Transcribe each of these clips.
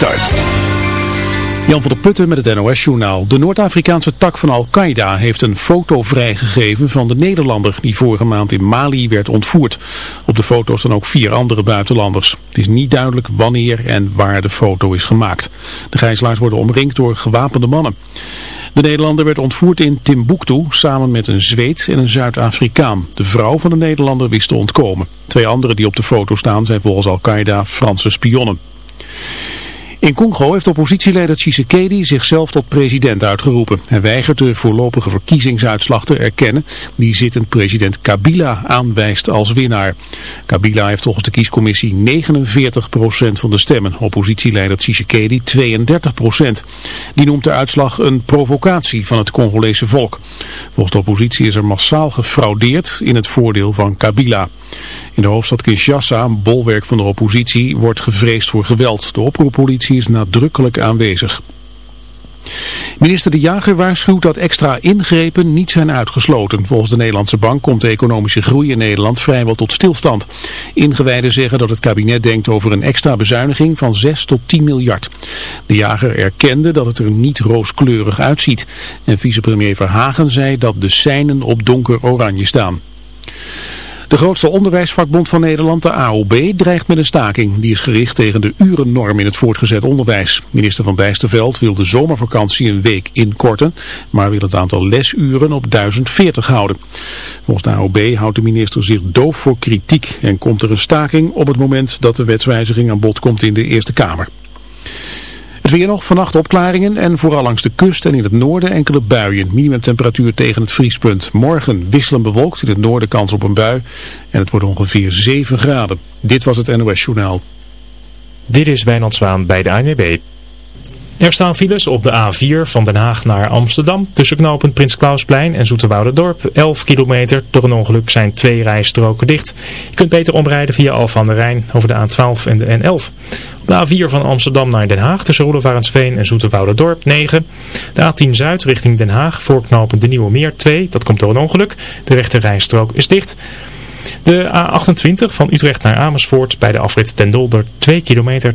Start. Jan van der Putten met het NOS-journaal. De Noord-Afrikaanse tak van Al-Qaeda heeft een foto vrijgegeven van de Nederlander die vorige maand in Mali werd ontvoerd. Op de foto staan ook vier andere buitenlanders. Het is niet duidelijk wanneer en waar de foto is gemaakt. De gijzelaars worden omringd door gewapende mannen. De Nederlander werd ontvoerd in Timbuktu samen met een Zweed en een Zuid-Afrikaan. De vrouw van de Nederlander wist te ontkomen. Twee anderen die op de foto staan zijn volgens Al-Qaeda Franse spionnen. In Congo heeft oppositieleider Tshisekedi zichzelf tot president uitgeroepen. Hij weigert de voorlopige verkiezingsuitslag te erkennen die zittend president Kabila aanwijst als winnaar. Kabila heeft volgens de kiescommissie 49% van de stemmen, oppositieleider Tshisekedi 32%. Die noemt de uitslag een provocatie van het Congolese volk. Volgens de oppositie is er massaal gefraudeerd in het voordeel van Kabila. In de hoofdstad Kinshasa, een bolwerk van de oppositie, wordt gevreesd voor geweld. De oproeppolitie is nadrukkelijk aanwezig. Minister De Jager waarschuwt dat extra ingrepen niet zijn uitgesloten. Volgens de Nederlandse Bank komt de economische groei in Nederland vrijwel tot stilstand. Ingewijden zeggen dat het kabinet denkt over een extra bezuiniging van 6 tot 10 miljard. De Jager erkende dat het er niet rooskleurig uitziet. En vicepremier Verhagen zei dat de seinen op donker oranje staan. De grootste onderwijsvakbond van Nederland, de AOB, dreigt met een staking. Die is gericht tegen de urennorm in het voortgezet onderwijs. Minister van Bijsterveld wil de zomervakantie een week inkorten, maar wil het aantal lesuren op 1040 houden. Volgens de AOB houdt de minister zich doof voor kritiek en komt er een staking op het moment dat de wetswijziging aan bod komt in de Eerste Kamer. Het weer nog, vannacht opklaringen en vooral langs de kust en in het noorden enkele buien. Minimumtemperatuur tegen het vriespunt. Morgen wisselen bewolkt, in het noorden kans op een bui. En het wordt ongeveer 7 graden. Dit was het NOS Journaal. Dit is Wijnand Zwaan bij de ANWB. Er staan files op de A4 van Den Haag naar Amsterdam. Tussen knooppunt Prins Klausplein en Zoeterwouderdorp. 11 kilometer. Door een ongeluk zijn twee rijstroken dicht. Je kunt beter omrijden via Alphen aan de Rijn over de A12 en de N11. Op de A4 van Amsterdam naar Den Haag tussen Roelofarensveen en Zoeterwouderdorp 9. De A10 Zuid richting Den Haag voor knooppunt De Nieuwe Meer 2. Dat komt door een ongeluk. De rechte rijstrook is dicht. De A28 van Utrecht naar Amersfoort bij de afrit ten Dolder 2 kilometer.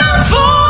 征服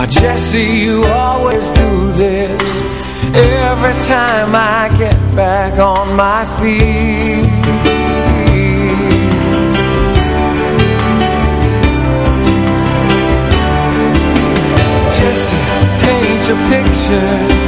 Oh, Jesse, you always do this every time I get back on my feet. Jesse, paint your pictures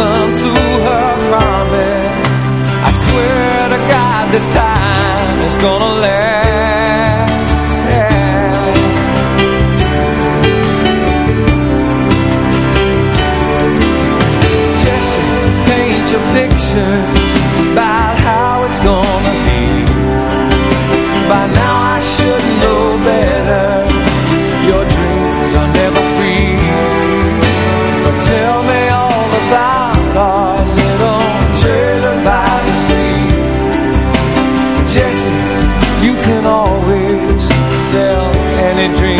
listen to her promise. I swear to God this time it's gonna last. Jesse, paint your pictures dream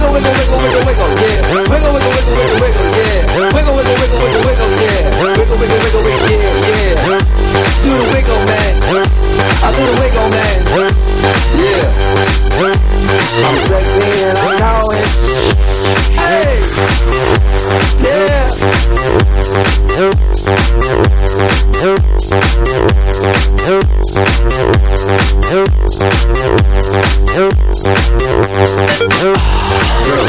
Wiggle, wiggle, wiggle, man. I do wiggle, man. Yeah. I'm sexy and I know it. Hey. Yeah. Girl, look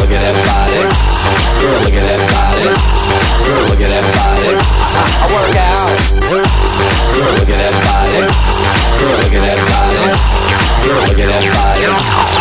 at that body. Girl, look at that body. Girl, look at that body. I, I. Girl, look at that body. Girl, look at that body. Girl, look at that body.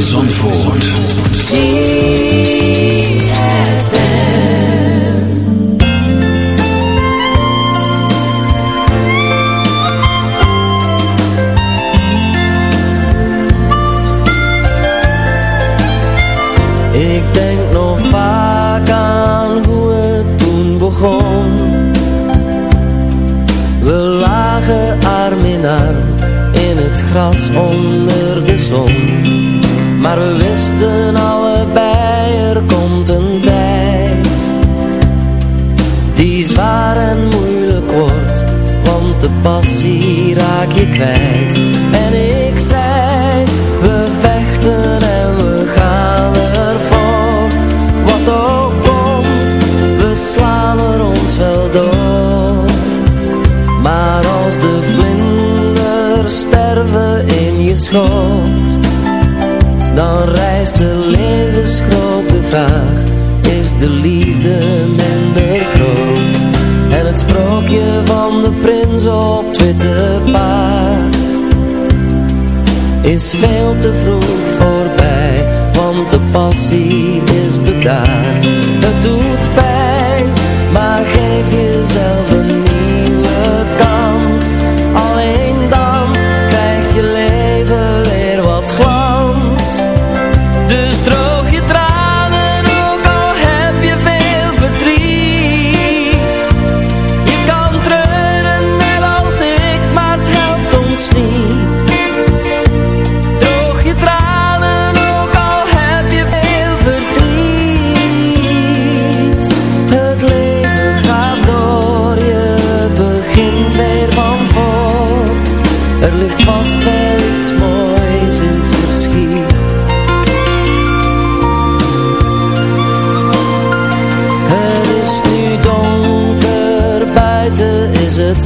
Zandvoort.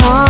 song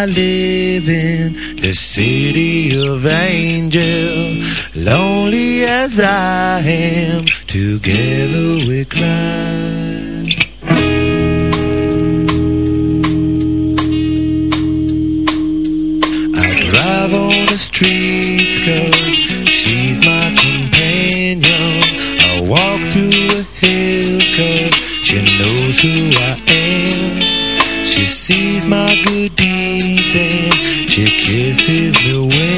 I live in, the city of angels. Lonely as I am, together we cry. I drive on the streets cause she's my companion. I walk through the hills cause she knows who I am. She sees my good deeds and she kisses me windy.